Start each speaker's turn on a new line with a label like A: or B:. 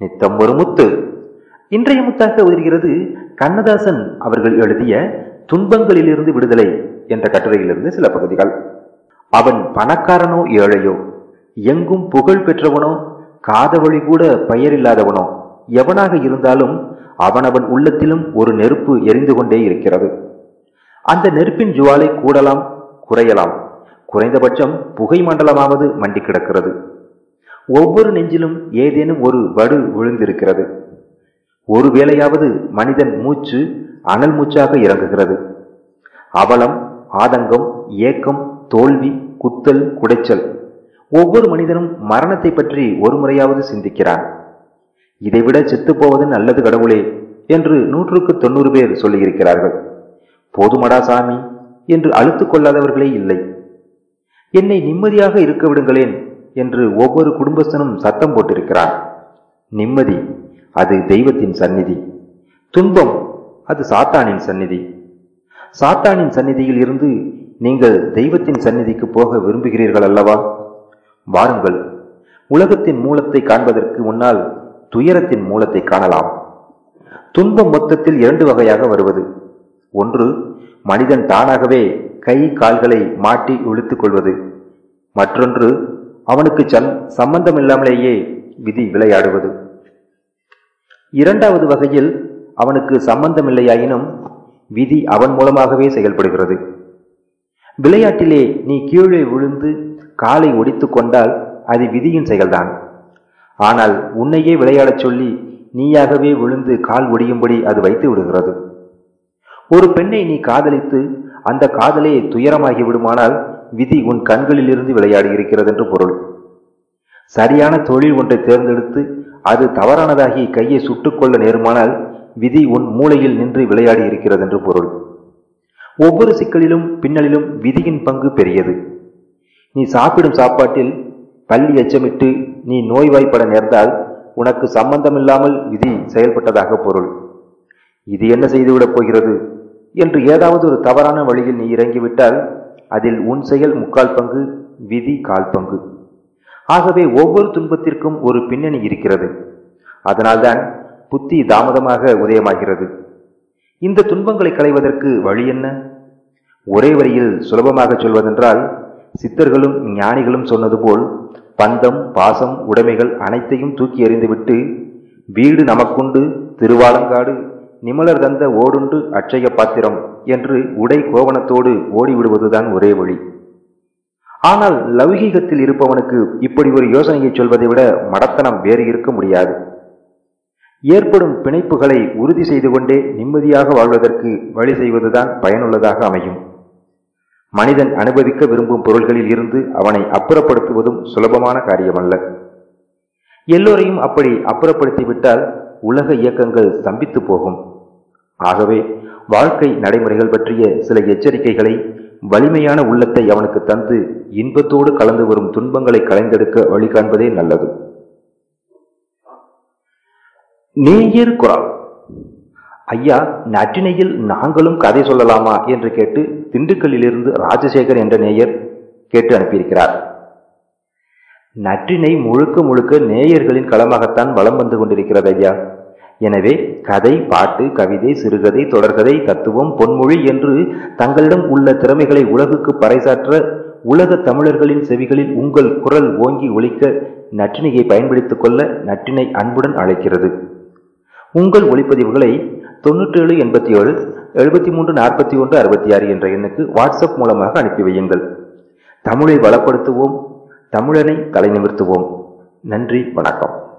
A: நித்தம் ஒரு முத்து. இன்றைய முத்தாக உதிர்கிறது கண்ணதாசன் அவர்கள் எழுதிய துன்பங்களிலிருந்து விடுதலை என்ற கட்டுரையிலிருந்து சில பகுதிகள். அவன் பணக்காரனோ ஏழையோ எங்கும் புகழ் பெற்றவனோ காதவழி கூட பெயரில்லாதவனோ எவனாக இருந்தாலும் அவனவன் உள்ளத்திலும் ஒரு நெருப்பு எரிந்து கொண்டே இருக்கிறது. அந்த நெருப்பின் ஜுவாலை கூடலாம் குறையலாம். குறைந்தபட்சம் புகை மண்டலமாவது மண்டி கிடக்கிறது ஒவ்வொரு நெஞ்சிலும் ஏதேனும் ஒரு வடு விழுந்திருக்கிறது. ஒருவேளையாவது மனிதன் மூச்சு அனல் மூச்சாக இறங்குகிறது. அவலம் ஆதங்கம் ஏக்கம் தோல்வி குத்தல் குடைச்சல் ஒவ்வொரு மனிதனும் மரணத்தை பற்றி ஒரு முறையாவது சிந்திக்கிறான் இதைவிட செத்துப்போவது நல்லது கடவுளே என்று நூற்றுக்கு தொண்ணூறு பேர் சொல்லியிருக்கிறார்கள். போதுமடா சாமி என்று அழுத்துக் கொள்ளாதவர்களே இல்லை. என்னை நிம்மதியாக இருக்க விடுங்களேன் என்று ஒவ்வொரு குடும்பஸ்தனும் சத்தம் போட்டிருக்கிறார். நிம்மதி அது தெய்வத்தின் சந்நிதி. துன்பம் அது சாத்தானின் சந்நிதி. சாத்தானின் சந்நிதியில் இருந்து நீங்கள் தெய்வத்தின் சந்நிதிக்கு போக விரும்புகிறீர்கள் அல்லவா? வாருங்கள் உலகத்தின் மூலத்தை காண்பதற்கு முன்னால் துயரத்தின் மூலத்தை காணலாம். துன்பம் மொத்தத்தில் இரண்டு வகையாக வருவது. ஒன்று மனிதன் தானாகவே கை கால்களை மாட்டி இழுத்துக் கொள்வது. மற்றொன்று அவனுக்கு சம் சம்பந்தமில்லாமலேயே விதி விளையாடுவது. இரண்டாவது வகையில் அவனுக்கு சம்பந்தமில்லையாயினும் விதி அவன் மூலமாகவே செயல்படுகிறது. விளையாட்டிலே நீ கீழே விழுந்து காலை ஒடித்து கொண்டால் அது விதியின் செயல்தான். ஆனால் உன்னையே விளையாடச் சொல்லி நீயாகவே விழுந்து கால் ஒடியும்படி அது வைத்து விடுகிறது. ஒரு பெண்ணை நீ காதலித்து அந்த காதலே துயரமாகி விடுமானால் விதி உன் கண்களிலிருந்து விளையாடி இருக்கிறது என்று பொருள். சரியான தொழில் ஒன்றை தேர்ந்தெடுத்து அது தவறானதாகி கையை சுட்டுக்கொள்ள நேருமானால் விதி உன் மூளையில் நின்று விளையாடி இருக்கிறது என்று பொருள். ஒவ்வொரு சிக்கலிலும் பின்னலிலும் விதியின் பங்கு பெரியது. நீ சாப்பிடும் சாப்பாட்டில் பள்ளி எச்சமிட்டு நீ நோய்வாய்ப்பட நேர்ந்தால் உனக்கு சம்பந்தமில்லாமல் விதி செயல்பட்டதாக பொருள். இது என்ன செய்துவிடப் போகிறது? என்று ஏதாவது ஒரு தவறான வழியில் நீ இறங்கிவிட்டால் அதில் உன் செயல் முக்கால் பங்கு விதி கால் பங்கு. ஆகவே ஒவ்வொரு துன்பத்திற்கும் ஒரு பின்னணி இருக்கிறது. அதனால்தான் புத்தி தாமதமாக உதயமாகிறது. இந்த துன்பங்களை களைவதற்கு வழி என்ன? ஒரே வரியில் சுலபமாக சொல்வதென்றால் சித்தர்களும் ஞானிகளும் சொன்னது போல் பந்தம் பாசம் உடைமைகள் அனைத்தையும் தூக்கி எறிந்துவிட்டு வீடு நமக்குண்டு திருவாலங்காடு நிமலர் தந்த ஓடுண்டு அட்சய பாத்திரம் என்று உடை கோவணத்தோடு ஓடிவிடுவதுதான் ஒரே வழி. ஆனால் லௌகீகத்தில் இருப்பவனுக்கு இப்படி ஒரு யோசனையை சொல்வதை விட மடத்தனம் வேறு இருக்க முடியாது. ஏற்படும் பிணைப்புகளை உறுதி செய்து கொண்டே நிம்மதியாக வாழ்வதற்கு வழி செய்வதுதான் பயனுள்ளதாக அமையும். மனிதன் அனுபவிக்க விரும்பும் பொருள்களில் இருந்து அவனை அப்புறப்படுத்துவதும் சுலபமான காரியமல்ல. எல்லோரையும் அப்படி அப்புறப்படுத்திவிட்டால் உலக இயக்கங்கள் ஸ்தம்பித்து போகும். ஆகவே வாழ்க்கை நடைமுறைகள் பற்றிய சில எச்சரிக்கைகளை வலிமையான உள்ளத்தை அவனுக்கு தந்து இன்பத்தோடு கலந்து வரும் துன்பங்களை கலைந்தெடுக்க வழி காண்பதே நல்லது. நேயர் குரல் ஐயா நற்றினையில் நாங்களும் கதை சொல்லலாமா என்று கேட்டு திண்டுக்கல்லிலிருந்து ராஜசேகர் என்ற நேயர் கேட்டு அனுப்பியிருக்கிறார். நற்றினை முழுக்க முழுக்க நேயர்களின் களமாகத்தான் வளம் வந்து கொண்டிருக்கிறது ஐயா. எனவே கதை பாட்டு கவிதை சிறுகதை தொடர்கதை தத்துவம் பொன்மொழி என்று தங்களிடம் உள்ள திறமைகளை உலகுக்கு பறைசாற்ற உலக தமிழர்களின் செவிகளில் உங்கள் குரல் ஓங்கி ஒழிக்க நற்றினையை பயன்படுத்திக் கொள்ள நற்றினை அன்புடன் அழைக்கிறது. உங்கள் ஒளிப்பதிவுகளை தொண்ணூற்றி ஏழு எண்பத்தி ஏழு எழுபத்தி மூன்று நாற்பத்தி ஒன்று அறுபத்தி ஆறு என்ற எண்ணுக்கு வாட்ஸ்அப் மூலமாக அனுப்பி வையுங்கள். தமிழை வளப்படுத்துவோம் தமிழனை தலை நிமிர்த்துவோம் நன்றி வணக்கம்.